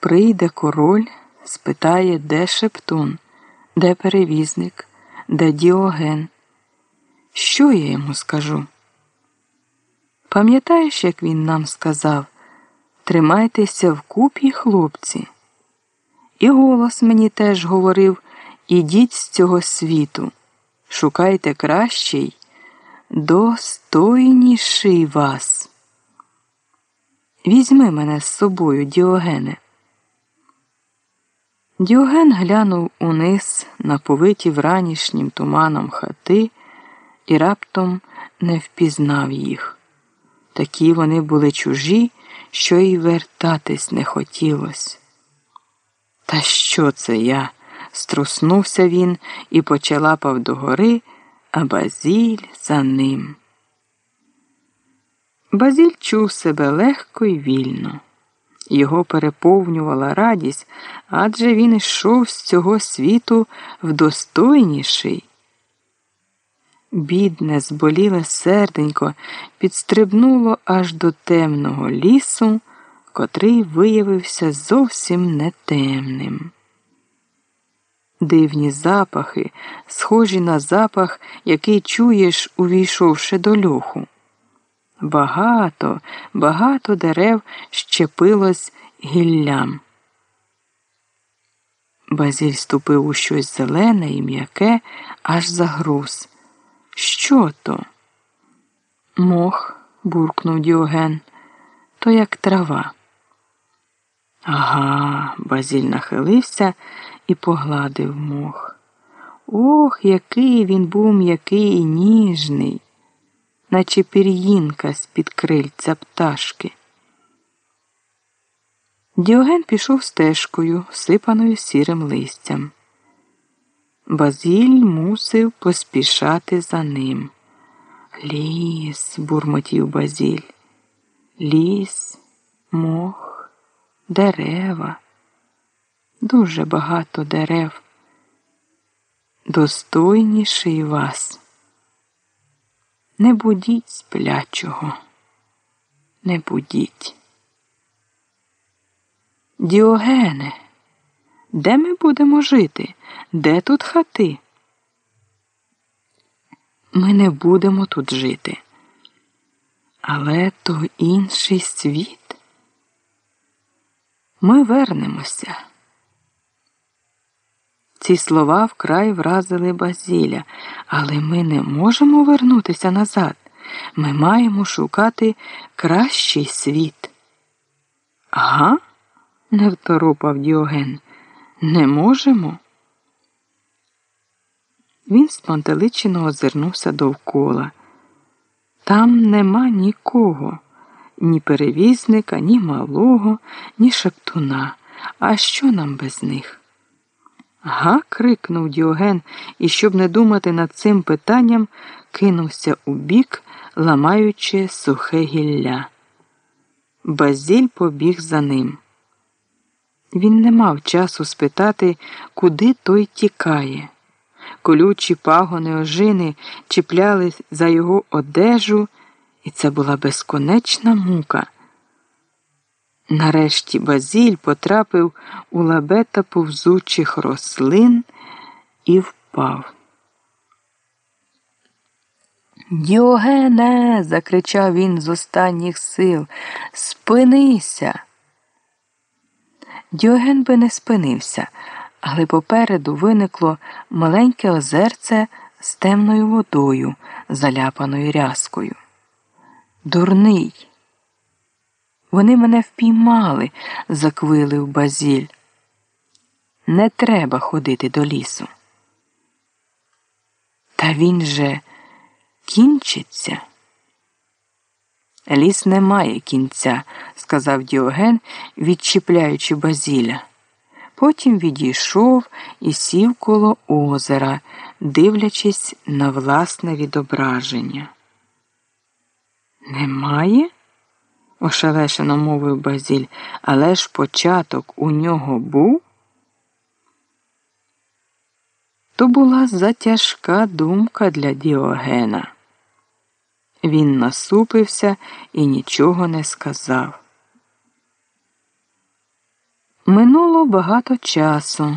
Прийде король, спитає, де шептун, де перевізник, де діоген. Що я йому скажу? Пам'ятаєш, як він нам сказав Тримайтеся вкупі, хлопці. І голос мені теж говорив Ідіть з цього світу, шукайте кращий, достойніший вас. Візьми мене з собою, Діогене. Діоген глянув униз на повиті вранішнім туманом хати і раптом не впізнав їх. Такі вони були чужі, що й вертатись не хотілось. Та що це я? струснувся він і почалапав догори, а Базіль за ним. Базіль чув себе легко і вільно. Його переповнювала радість, адже він йшов з цього світу в достойніший. Бідне, зболіле серденько підстрибнуло аж до темного лісу, котрий виявився зовсім не темним. Дивні запахи, схожі на запах, який чуєш, увійшовши до льоху. Багато, багато дерев щепилось гіллям. Базіль ступив у щось зелене і м'яке, аж загруз. Що то? Мох, буркнув Діоген, то як трава. Ага, Базіль нахилився і погладив мох. Ох, який він був м'який і ніжний наче пір'їнка з-під крильця пташки. Діоген пішов стежкою, сипаною сірим листям. Базіль мусив поспішати за ним. Ліс, бурмотів Базіль, ліс, мох, дерева, дуже багато дерев. Достойніший вас. Не будіть сплячого, не будіть. Діогене, де ми будемо жити? Де тут хати? Ми не будемо тут жити. Але то інший світ. Ми вернемося. Ці слова вкрай вразили Базіля, але ми не можемо вернутися назад. Ми маємо шукати кращий світ. Ага? не второпав Діоген. Не можемо. Він спантеличено озирнувся довкола. Там нема нікого, ні перевізника, ні малого, ні шептуна. А що нам без них? Га. крикнув Діоген і, щоб не думати над цим питанням, кинувся у бік, ламаючи сухе гілля. Базіль побіг за ним. Він не мав часу спитати, куди той тікає. Колючі пагони ожини чіпляли за його одежу, і це була безконечна мука. Нарешті Базіль потрапив у лабета повзучих рослин і впав. Діогене. закричав він з останніх сил. Спинися. Діоген би не спинився, але попереду виникло маленьке озерце з темною водою, заляпаною рязкою. Дурний. Вони мене впіймали, заквилив Базіль. Не треба ходити до лісу. Та він же кінчиться. Ліс не має кінця, сказав Діоген, відчіпляючи Базіля. Потім відійшов і сів коло озера, дивлячись на власне відображення. Немає? Ошелешено мовив Базіль, але ж початок у нього був. То була затяжка думка для Діогена. Він насупився і нічого не сказав. Минуло багато часу.